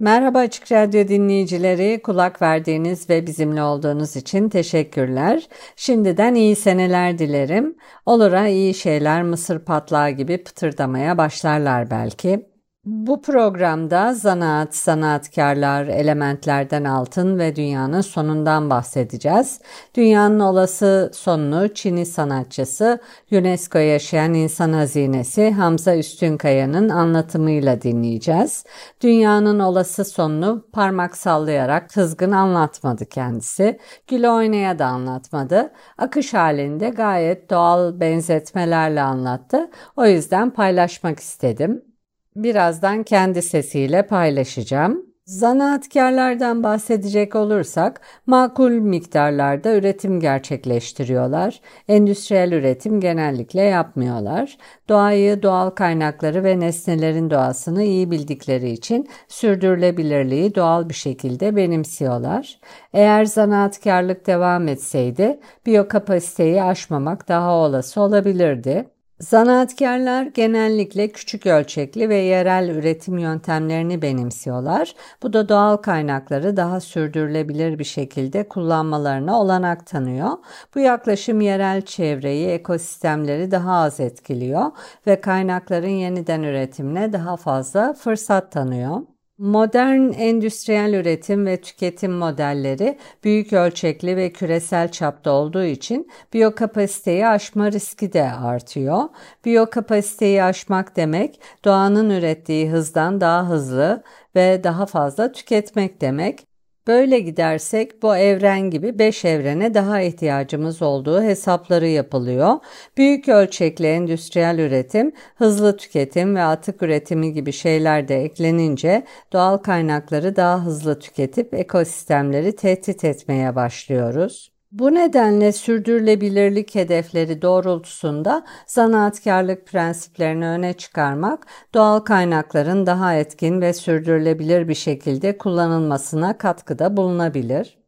Merhaba Açık Radyo dinleyicileri, kulak verdiğiniz ve bizimle olduğunuz için teşekkürler. Şimdiden iyi seneler dilerim. Olura iyi şeyler mısır patlağı gibi pıtırdamaya başlarlar belki. Bu programda zanaat, sanatkarlar, elementlerden altın ve dünyanın sonundan bahsedeceğiz. Dünyanın olası sonunu Çin'i sanatçısı, UNESCO yaşayan insan hazinesi Hamza Üstünkaya'nın anlatımıyla dinleyeceğiz. Dünyanın olası sonunu parmak sallayarak kızgın anlatmadı kendisi. Gül oynaya da anlatmadı. Akış halinde gayet doğal benzetmelerle anlattı. O yüzden paylaşmak istedim birazdan kendi sesiyle paylaşacağım. Zanaatkarlardan bahsedecek olursak makul miktarlarda üretim gerçekleştiriyorlar. Endüstriyel üretim genellikle yapmıyorlar. Doğayı, doğal kaynakları ve nesnelerin doğasını iyi bildikleri için sürdürülebilirliği doğal bir şekilde benimsiyorlar. Eğer zanaatkarlık devam etseydi biyokapasiteyi aşmamak daha olası olabilirdi. Zanaatkarlar genellikle küçük ölçekli ve yerel üretim yöntemlerini benimsiyorlar. Bu da doğal kaynakları daha sürdürülebilir bir şekilde kullanmalarına olanak tanıyor. Bu yaklaşım yerel çevreyi, ekosistemleri daha az etkiliyor ve kaynakların yeniden üretimine daha fazla fırsat tanıyor. Modern endüstriyel üretim ve tüketim modelleri büyük ölçekli ve küresel çapta olduğu için biyokapasiteyi aşma riski de artıyor. Biyokapasiteyi aşmak demek doğanın ürettiği hızdan daha hızlı ve daha fazla tüketmek demek. Böyle gidersek bu evren gibi 5 evrene daha ihtiyacımız olduğu hesapları yapılıyor. Büyük ölçekli endüstriyel üretim, hızlı tüketim ve atık üretimi gibi şeyler de eklenince doğal kaynakları daha hızlı tüketip ekosistemleri tehdit etmeye başlıyoruz. Bu nedenle sürdürülebilirlik hedefleri doğrultusunda zanaatkarlık prensiplerini öne çıkarmak, doğal kaynakların daha etkin ve sürdürülebilir bir şekilde kullanılmasına katkıda bulunabilir.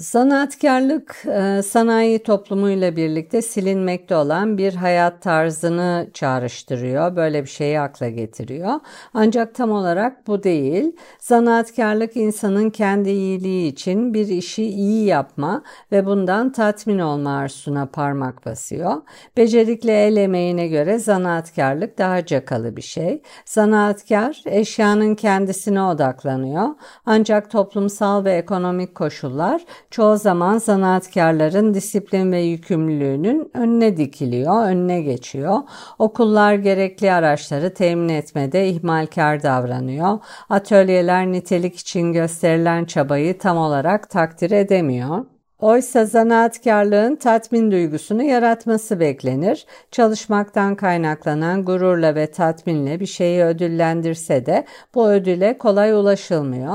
Sanatkarlık e, sanayi toplumuyla birlikte silinmekte olan bir hayat tarzını çağrıştırıyor. Böyle bir şeyi akla getiriyor. Ancak tam olarak bu değil. Sanatkarlık insanın kendi iyiliği için bir işi iyi yapma ve bundan tatmin olma arzusuna parmak basıyor. Becerikli el emeğine göre zanaatkarlık daha cakalı bir şey. Zanaatkar eşyanın kendisine odaklanıyor. Ancak toplumsal ve ekonomik koşullar çoğu zaman zanaatkarların disiplin ve yükümlülüğünün önüne dikiliyor, önüne geçiyor. Okullar gerekli araçları temin etmede ihmalkar davranıyor. Atölyeler nitelik için gösterilen çabayı tam olarak takdir edemiyor. Oysa zanaatkarlığın tatmin duygusunu yaratması beklenir. Çalışmaktan kaynaklanan gururla ve tatminle bir şeyi ödüllendirse de bu ödüle kolay ulaşılmıyor.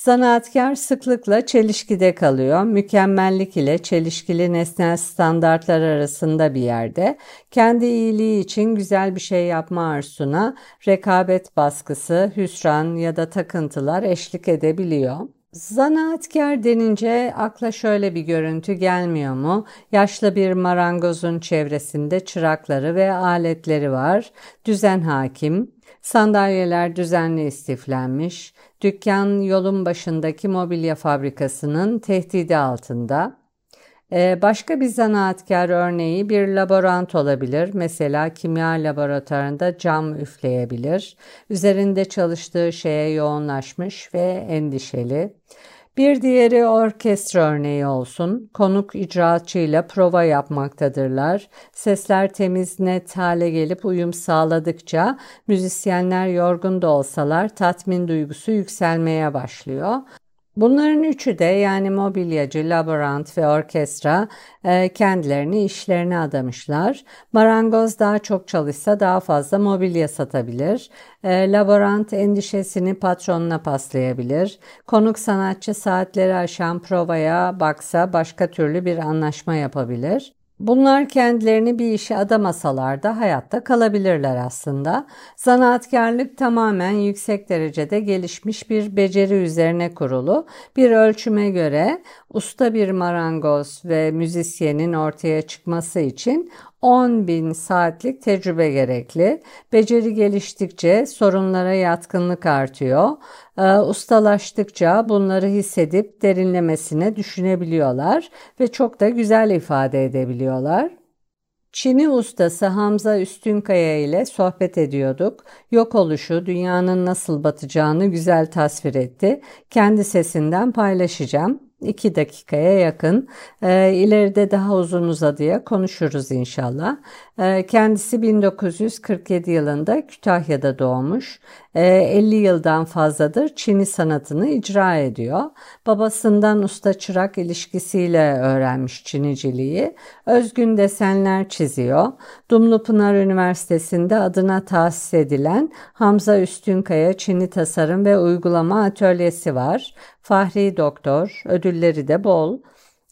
Zanaatkar sıklıkla çelişkide kalıyor. Mükemmellik ile çelişkili nesnel standartlar arasında bir yerde. Kendi iyiliği için güzel bir şey yapma arzusuna rekabet baskısı, hüsran ya da takıntılar eşlik edebiliyor. Zanaatkar denince akla şöyle bir görüntü gelmiyor mu? Yaşlı bir marangozun çevresinde çırakları ve aletleri var. Düzen hakim, Sandalyeler düzenli istiflenmiş, dükkan yolun başındaki mobilya fabrikasının tehdidi altında. Ee, başka bir zanaatkar örneği bir laborant olabilir. Mesela kimya laboratuvarında cam üfleyebilir. Üzerinde çalıştığı şeye yoğunlaşmış ve endişeli. Bir diğeri orkestra örneği olsun. Konuk icraatçıyla prova yapmaktadırlar. Sesler temiz net hale gelip uyum sağladıkça müzisyenler yorgun da olsalar tatmin duygusu yükselmeye başlıyor. Bunların üçü de yani mobilyacı, laborant ve orkestra e, kendilerini işlerine adamışlar. Marangoz daha çok çalışsa daha fazla mobilya satabilir. E, laborant endişesini patronuna paslayabilir. Konuk sanatçı saatleri aşan provaya baksa başka türlü bir anlaşma yapabilir. Bunlar kendilerini bir işe adamasalar da hayatta kalabilirler aslında. Zanaatkarlık tamamen yüksek derecede gelişmiş bir beceri üzerine kurulu. Bir ölçüme göre usta bir marangoz ve müzisyenin ortaya çıkması için 10 bin saatlik tecrübe gerekli. Beceri geliştikçe sorunlara yatkınlık artıyor. Ee, ustalaştıkça bunları hissedip derinlemesine düşünebiliyorlar ve çok da güzel ifade edebiliyorlar. Çin'i ustası Hamza Üstünkaya ile sohbet ediyorduk. Yok oluşu dünyanın nasıl batacağını güzel tasvir etti. Kendi sesinden paylaşacağım. 2 dakikaya yakın. E, ileride daha uzun uzadıya konuşuruz inşallah. E, kendisi 1947 yılında Kütahya'da doğmuş. E, ee, 50 yıldan fazladır Çin'i sanatını icra ediyor. Babasından usta çırak ilişkisiyle öğrenmiş Çiniciliği. Özgün desenler çiziyor. Dumlupınar Üniversitesi'nde adına tahsis edilen Hamza Üstünkaya Çin'i Tasarım ve Uygulama Atölyesi var. Fahri Doktor, ödülleri de bol.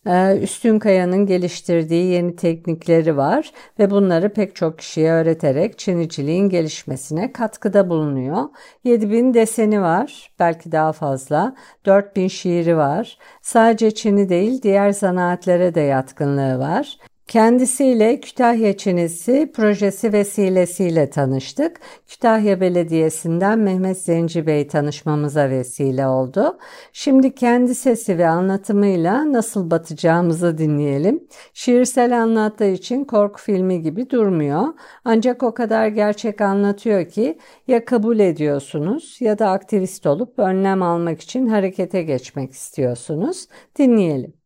Ee, Üstün Kaya'nın geliştirdiği yeni teknikleri var ve bunları pek çok kişiye öğreterek Çiniciliğin gelişmesine katkıda bulunuyor. 7000 deseni var, belki daha fazla. 4000 şiiri var. Sadece Çin'i değil diğer zanaatlere de yatkınlığı var. Kendisiyle Kütahya Çinisi projesi vesilesiyle tanıştık. Kütahya Belediyesi'nden Mehmet Zenci Bey tanışmamıza vesile oldu. Şimdi kendi sesi ve anlatımıyla nasıl batacağımızı dinleyelim. Şiirsel anlattığı için korku filmi gibi durmuyor. Ancak o kadar gerçek anlatıyor ki ya kabul ediyorsunuz ya da aktivist olup önlem almak için harekete geçmek istiyorsunuz. Dinleyelim.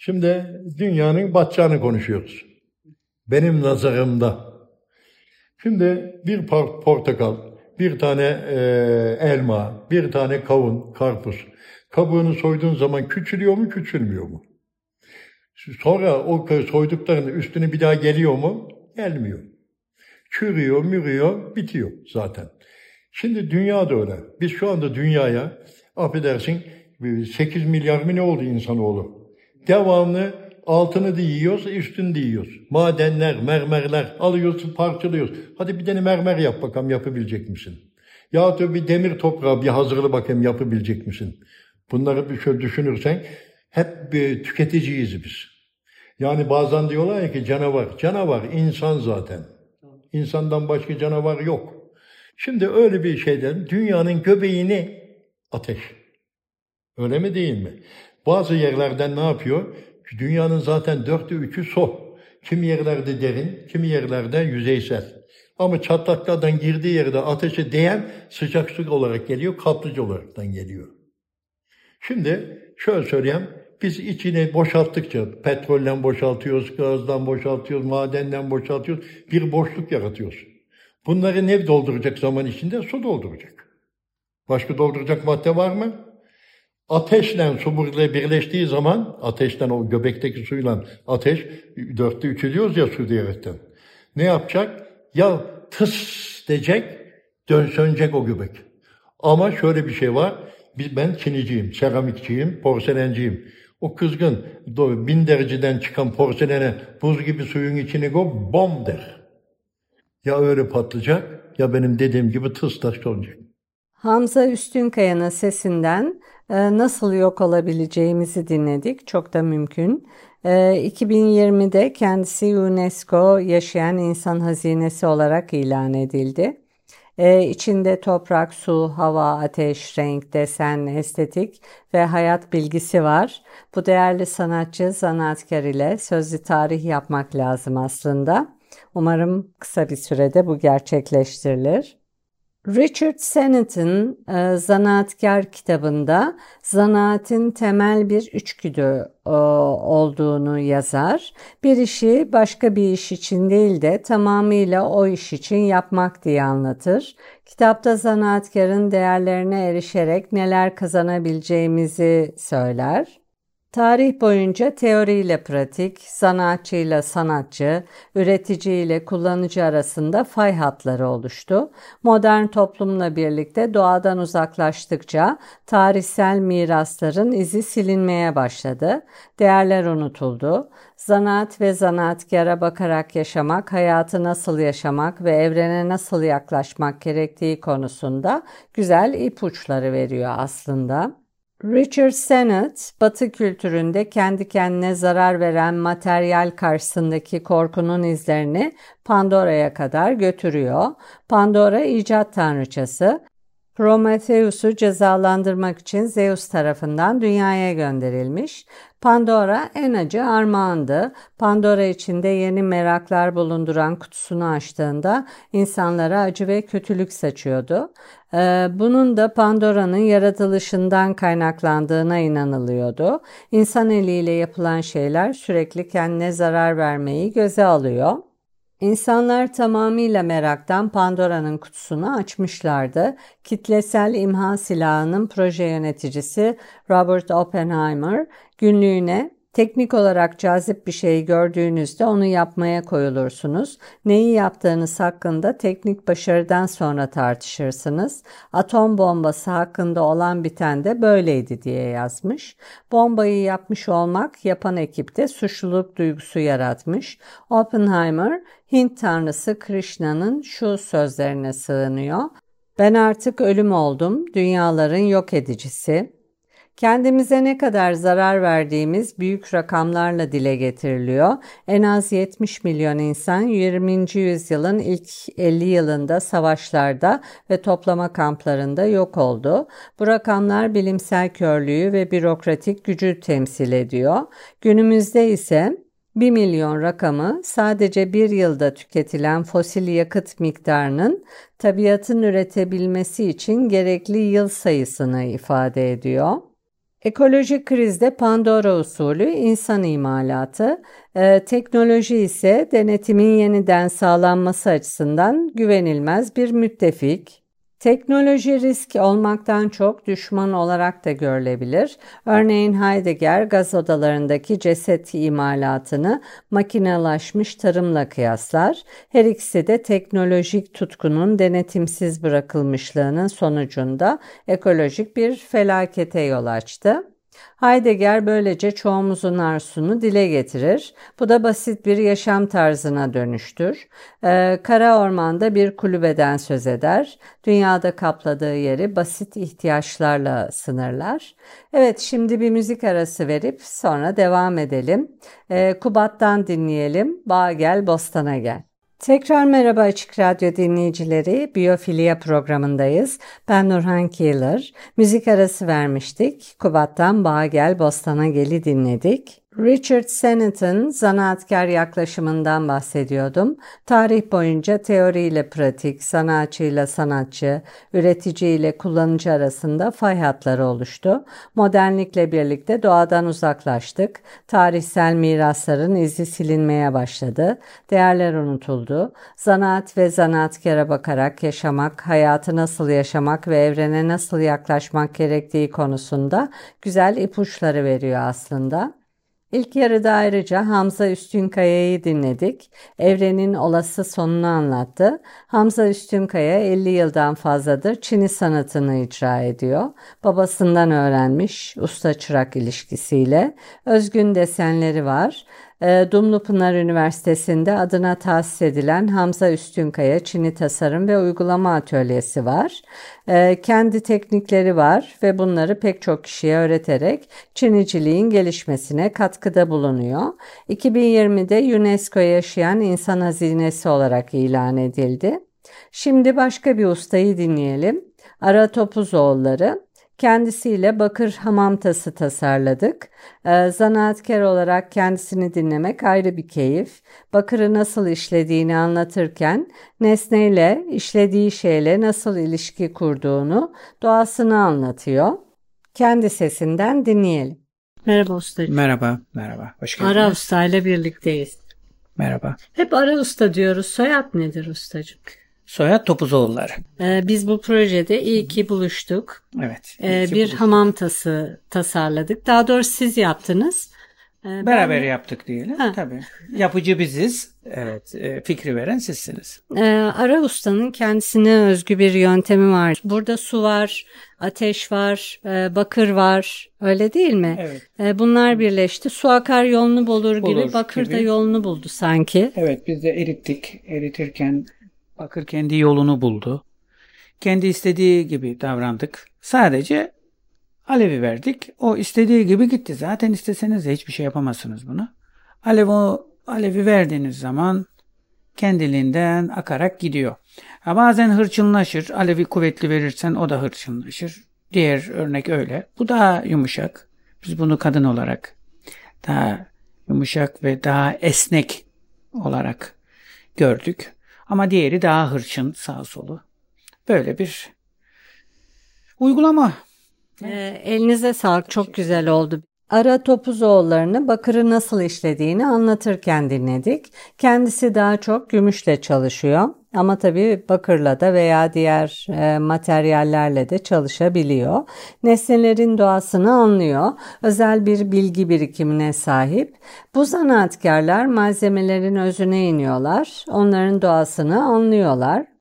Şimdi dünyanın batacağını konuşuyoruz. Benim nazarımda. Şimdi bir portakal, bir tane e, elma, bir tane kavun, karpuz. Kabuğunu soyduğun zaman küçülüyor mu, küçülmüyor mu? Sonra o soyduklarının üstüne bir daha geliyor mu? Gelmiyor. Çürüyor, mürüyor, bitiyor zaten. Şimdi dünya da öyle. Biz şu anda dünyaya, affedersin, 8 milyar mı ne oldu insanoğlu? Devamlı altını da yiyoruz, üstünü de yiyoruz. Madenler, mermerler alıyoruz, parçalıyoruz. Hadi bir tane mermer yap bakalım yapabilecek misin? Ya da bir demir toprağı bir hazırlı bakayım yapabilecek misin? Bunları bir şöyle düşünürsen hep bir tüketiciyiz biz. Yani bazen diyorlar ya ki canavar. Canavar insan zaten. İnsandan başka canavar yok. Şimdi öyle bir şeyden dünyanın göbeğini ateş. Öyle mi değil mi? Bazı yerlerden ne yapıyor? Dünyanın zaten dörtte üçü su. Kimi yerlerde derin, kimi yerlerde yüzeysel. Ama çatlaklardan girdiği yerde ateşe değen sıcak su olarak geliyor, kaplıcı olaraktan geliyor. Şimdi şöyle söyleyeyim, biz içini boşalttıkça, petrolden boşaltıyoruz, gazdan boşaltıyoruz, madenden boşaltıyoruz, bir boşluk yaratıyoruz. Bunları ne dolduracak zaman içinde? Su dolduracak. Başka dolduracak madde var mı? Ateşle su burada birleştiği zaman, ateşten o göbekteki suyla ateş, dörtte üç ediyoruz ya su diyerekten. Ne yapacak? Ya tıs diyecek, dön sönecek o göbek. Ama şöyle bir şey var, biz, ben çiniciyim, seramikçiyim, porselenciyim. O kızgın, bin dereceden çıkan porselene buz gibi suyun içine go, bom der. Ya öyle patlayacak, ya benim dediğim gibi tıs taş olacak. Hamza Üstünkaya'nın sesinden nasıl yok olabileceğimizi dinledik. Çok da mümkün. 2020'de e, kendisi UNESCO Yaşayan İnsan Hazinesi olarak ilan edildi. Ee, içinde toprak, su, hava, ateş, renk, desen, estetik ve hayat bilgisi var. Bu değerli sanatçı, zanaatkar ile sözlü tarih yapmak lazım aslında. Umarım kısa bir sürede bu gerçekleştirilir. Richard Sennett'in e, Zanaatkar kitabında zanaatin temel bir üçgüdü e, olduğunu yazar. Bir işi başka bir iş için değil de tamamıyla o iş için yapmak diye anlatır. Kitapta zanaatkarın değerlerine erişerek neler kazanabileceğimizi söyler. Tarih boyunca teoriyle pratik, sanatçıyla sanatçı, üreticiyle kullanıcı arasında fay hatları oluştu. Modern toplumla birlikte doğadan uzaklaştıkça tarihsel mirasların izi silinmeye başladı. Değerler unutuldu. Zanaat ve zanaatkara bakarak yaşamak, hayatı nasıl yaşamak ve evrene nasıl yaklaşmak gerektiği konusunda güzel ipuçları veriyor aslında. Richard Sennett, Batı kültüründe kendi kendine zarar veren materyal karşısındaki korkunun izlerini Pandora'ya kadar götürüyor. Pandora icat tanrıçası, Prometheus'u cezalandırmak için Zeus tarafından dünyaya gönderilmiş. Pandora en acı armağandı. Pandora içinde yeni meraklar bulunduran kutusunu açtığında insanlara acı ve kötülük saçıyordu. Ee, bunun da Pandora'nın yaratılışından kaynaklandığına inanılıyordu. İnsan eliyle yapılan şeyler sürekli kendine zarar vermeyi göze alıyor. İnsanlar tamamıyla meraktan Pandora'nın kutusunu açmışlardı. Kitlesel imha silahının proje yöneticisi Robert Oppenheimer günlüğüne Teknik olarak cazip bir şey gördüğünüzde onu yapmaya koyulursunuz. Neyi yaptığınız hakkında teknik başarıdan sonra tartışırsınız. Atom bombası hakkında olan biten de böyleydi diye yazmış. Bombayı yapmış olmak yapan ekipte suçluluk duygusu yaratmış. Oppenheimer, Hint tanrısı Krishna'nın şu sözlerine sığınıyor. Ben artık ölüm oldum, dünyaların yok edicisi. Kendimize ne kadar zarar verdiğimiz büyük rakamlarla dile getiriliyor. En az 70 milyon insan 20. yüzyılın ilk 50 yılında savaşlarda ve toplama kamplarında yok oldu. Bu rakamlar bilimsel körlüğü ve bürokratik gücü temsil ediyor. Günümüzde ise 1 milyon rakamı sadece bir yılda tüketilen fosil yakıt miktarının tabiatın üretebilmesi için gerekli yıl sayısını ifade ediyor. Ekolojik krizde Pandora usulü insan imalatı, e, teknoloji ise denetimin yeniden sağlanması açısından güvenilmez bir müttefik. Teknoloji risk olmaktan çok düşman olarak da görülebilir. Örneğin Heidegger gaz odalarındaki ceset imalatını makinalaşmış tarımla kıyaslar. Her ikisi de teknolojik tutkunun denetimsiz bırakılmışlığının sonucunda ekolojik bir felakete yol açtı. Heidegger böylece çoğumuzun arzusunu dile getirir. Bu da basit bir yaşam tarzına dönüştür. Ee, kara ormanda bir kulübeden söz eder. Dünyada kapladığı yeri basit ihtiyaçlarla sınırlar. Evet şimdi bir müzik arası verip sonra devam edelim. Ee, Kubat'tan dinleyelim. Bağ gel, bostana gel. Tekrar merhaba Açık Radyo dinleyicileri. Biyofilya programındayız. Ben Nurhan Keeler. Müzik arası vermiştik. Kubat'tan Bağ Gel Bostan'a Gel'i dinledik. Richard Sennett'in zanaatkar yaklaşımından bahsediyordum. Tarih boyunca teoriyle pratik, sanatçıyla sanatçı, üreticiyle kullanıcı arasında fay hatları oluştu. Modernlikle birlikte doğadan uzaklaştık. Tarihsel mirasların izi silinmeye başladı. Değerler unutuldu. Zanaat ve zanaatkara bakarak yaşamak, hayatı nasıl yaşamak ve evrene nasıl yaklaşmak gerektiği konusunda güzel ipuçları veriyor aslında. İlk yarıda ayrıca Hamza Üstünkaya'yı dinledik. Evrenin olası sonunu anlattı. Hamza Üstünkaya 50 yıldan fazladır Çin'i sanatını icra ediyor. Babasından öğrenmiş usta çırak ilişkisiyle. Özgün desenleri var. Ee, Dumlupınar Üniversitesi'nde adına tahsis edilen Hamza Üstünkaya Çini Tasarım ve Uygulama Atölyesi var. Ee, kendi teknikleri var ve bunları pek çok kişiye öğreterek Çiniciliğin gelişmesine katkıda bulunuyor. 2020'de UNESCO yaşayan insan hazinesi olarak ilan edildi. Şimdi başka bir ustayı dinleyelim. Ara Topuzoğulları Kendisiyle bakır hamam tası tasarladık. Ee, zanaatkar olarak kendisini dinlemek ayrı bir keyif. Bakırı nasıl işlediğini anlatırken nesneyle, işlediği şeyle nasıl ilişki kurduğunu, doğasını anlatıyor. Kendi sesinden dinleyelim. Merhaba ustacığım. Merhaba, merhaba. Hoş geldiniz. Ara Usta ile birlikteyiz. Merhaba. Hep Ara Usta diyoruz. Soyad nedir ustacığım? Soyad Topuzoğulları. Ee, biz bu projede iyi ki buluştuk. Evet. Ee, İki bir buluştuk. hamam tası tasarladık. Daha doğrusu siz yaptınız. Ee, Beraber ben- yaptık diyelim. Ha. Tabii. Yapıcı biziz. Evet. e, fikri veren sizsiniz. Ee, Ara Usta'nın kendisine özgü bir yöntemi var. Burada su var, ateş var, e, bakır var. Öyle değil mi? Evet. E, bunlar birleşti. Su akar yolunu bulur, gibi, Bulur bakır da gibi. yolunu buldu sanki. Evet biz de erittik. Eritirken bakır kendi yolunu buldu. Kendi istediği gibi davrandık. Sadece alevi verdik. O istediği gibi gitti. Zaten isteseniz de hiçbir şey yapamazsınız bunu. Alev o alevi verdiğiniz zaman kendiliğinden akarak gidiyor. Ha, bazen hırçınlaşır. Alevi kuvvetli verirsen o da hırçınlaşır. Diğer örnek öyle. Bu daha yumuşak. Biz bunu kadın olarak daha yumuşak ve daha esnek olarak gördük. Ama diğeri daha hırçın sağ solu. Böyle bir uygulama. Ee, elinize sağlık çok güzel oldu. Ara Topuzoğulları'nı bakırı nasıl işlediğini anlatırken dinledik. Kendisi daha çok gümüşle çalışıyor ama tabii bakırla da veya diğer e, materyallerle de çalışabiliyor. Nesnelerin doğasını anlıyor. Özel bir bilgi birikimine sahip. Bu zanaatkarlar malzemelerin özüne iniyorlar. Onların doğasını anlıyorlar.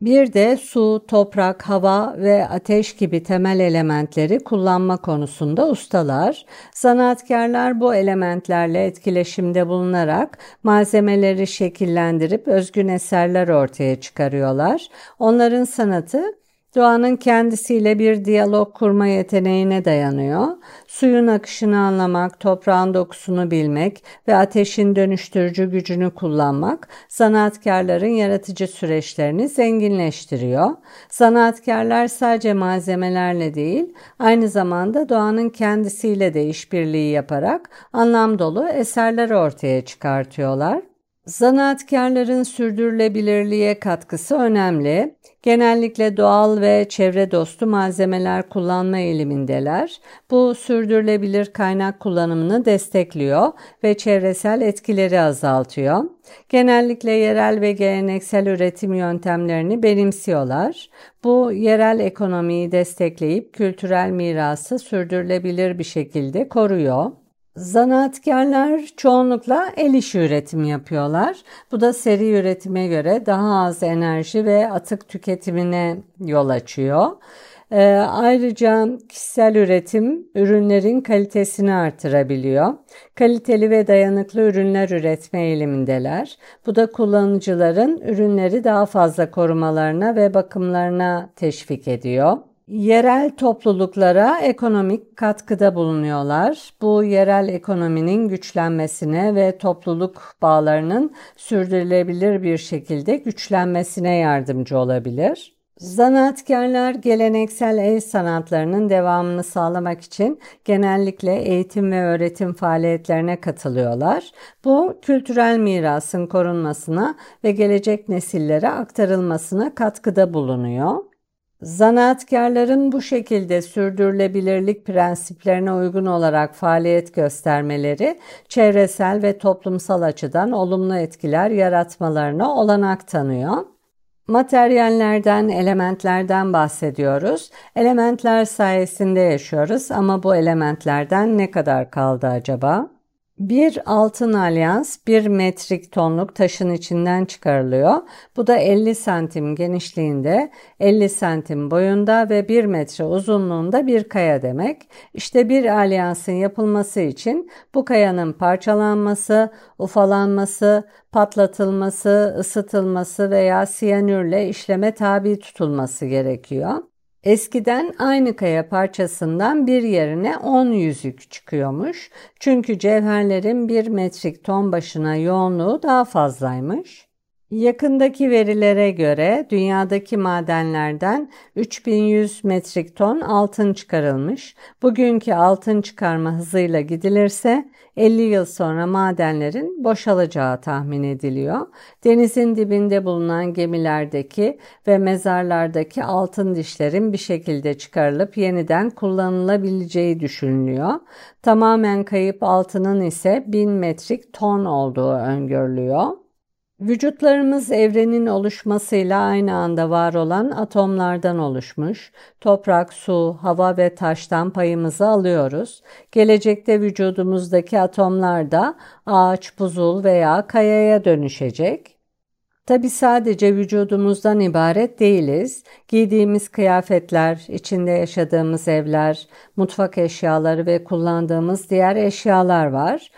Bir de su, toprak, hava ve ateş gibi temel elementleri kullanma konusunda ustalar. Zanaatkarlar bu elementlerle etkileşimde bulunarak malzemeleri şekillendirip özgün eserler ortaya çıkarıyorlar. Onların sanatı Doğanın kendisiyle bir diyalog kurma yeteneğine dayanıyor. Suyun akışını anlamak, toprağın dokusunu bilmek ve ateşin dönüştürücü gücünü kullanmak zanaatkarların yaratıcı süreçlerini zenginleştiriyor. Zanaatkarlar sadece malzemelerle değil, aynı zamanda doğanın kendisiyle de işbirliği yaparak anlam dolu eserler ortaya çıkartıyorlar. Zanaatkarların sürdürülebilirliğe katkısı önemli. Genellikle doğal ve çevre dostu malzemeler kullanma eğilimindeler. Bu sürdürülebilir kaynak kullanımını destekliyor ve çevresel etkileri azaltıyor. Genellikle yerel ve geleneksel üretim yöntemlerini benimsiyorlar. Bu yerel ekonomiyi destekleyip kültürel mirası sürdürülebilir bir şekilde koruyor. Zanaatkarlar çoğunlukla el işi üretim yapıyorlar. Bu da seri üretime göre daha az enerji ve atık tüketimine yol açıyor. Ee, ayrıca kişisel üretim ürünlerin kalitesini artırabiliyor. Kaliteli ve dayanıklı ürünler üretme eğilimindeler. Bu da kullanıcıların ürünleri daha fazla korumalarına ve bakımlarına teşvik ediyor. Yerel topluluklara ekonomik katkıda bulunuyorlar. Bu yerel ekonominin güçlenmesine ve topluluk bağlarının sürdürülebilir bir şekilde güçlenmesine yardımcı olabilir. Zanaatkarlar geleneksel el sanatlarının devamını sağlamak için genellikle eğitim ve öğretim faaliyetlerine katılıyorlar. Bu kültürel mirasın korunmasına ve gelecek nesillere aktarılmasına katkıda bulunuyor. Zanaatkarların bu şekilde sürdürülebilirlik prensiplerine uygun olarak faaliyet göstermeleri çevresel ve toplumsal açıdan olumlu etkiler yaratmalarına olanak tanıyor. Materyallerden, elementlerden bahsediyoruz. Elementler sayesinde yaşıyoruz ama bu elementlerden ne kadar kaldı acaba? Bir altın alyans bir metrik tonluk taşın içinden çıkarılıyor. Bu da 50 santim genişliğinde, 50 santim boyunda ve 1 metre uzunluğunda bir kaya demek. İşte bir alyansın yapılması için bu kayanın parçalanması, ufalanması, patlatılması, ısıtılması veya siyanürle işleme tabi tutulması gerekiyor. Eskiden aynı kaya parçasından bir yerine 10 yüzük çıkıyormuş. Çünkü cevherlerin bir metrik ton başına yoğunluğu daha fazlaymış. Yakındaki verilere göre dünyadaki madenlerden 3100 metrik ton altın çıkarılmış. Bugünkü altın çıkarma hızıyla gidilirse 50 yıl sonra madenlerin boşalacağı tahmin ediliyor. Denizin dibinde bulunan gemilerdeki ve mezarlardaki altın dişlerin bir şekilde çıkarılıp yeniden kullanılabileceği düşünülüyor. Tamamen kayıp altının ise 1000 metrik ton olduğu öngörülüyor. Vücutlarımız evrenin oluşmasıyla aynı anda var olan atomlardan oluşmuş. Toprak, su, hava ve taştan payımızı alıyoruz. Gelecekte vücudumuzdaki atomlar da ağaç, buzul veya kayaya dönüşecek. Tabi sadece vücudumuzdan ibaret değiliz. Giydiğimiz kıyafetler, içinde yaşadığımız evler, mutfak eşyaları ve kullandığımız diğer eşyalar var.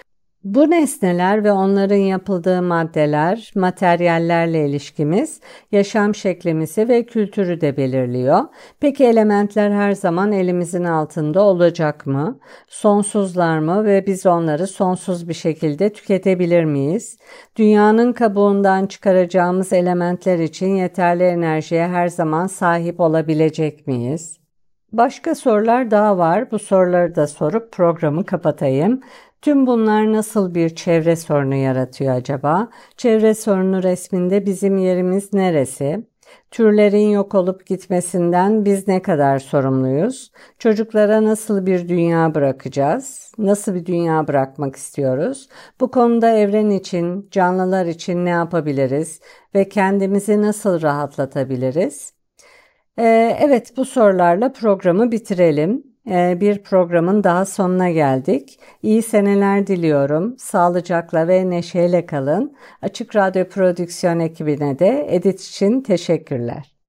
Bu nesneler ve onların yapıldığı maddeler, materyallerle ilişkimiz, yaşam şeklimizi ve kültürü de belirliyor. Peki elementler her zaman elimizin altında olacak mı? Sonsuzlar mı ve biz onları sonsuz bir şekilde tüketebilir miyiz? Dünyanın kabuğundan çıkaracağımız elementler için yeterli enerjiye her zaman sahip olabilecek miyiz? Başka sorular daha var. Bu soruları da sorup programı kapatayım. Tüm bunlar nasıl bir çevre sorunu yaratıyor acaba? Çevre sorunu resminde bizim yerimiz neresi? Türlerin yok olup gitmesinden biz ne kadar sorumluyuz? Çocuklara nasıl bir dünya bırakacağız? Nasıl bir dünya bırakmak istiyoruz? Bu konuda evren için, canlılar için ne yapabiliriz ve kendimizi nasıl rahatlatabiliriz? Ee, evet bu sorularla programı bitirelim. Ee, bir programın daha sonuna geldik. İyi seneler diliyorum. Sağlıcakla ve neşeyle kalın. Açık Radyo Prodüksiyon ekibine de edit için teşekkürler.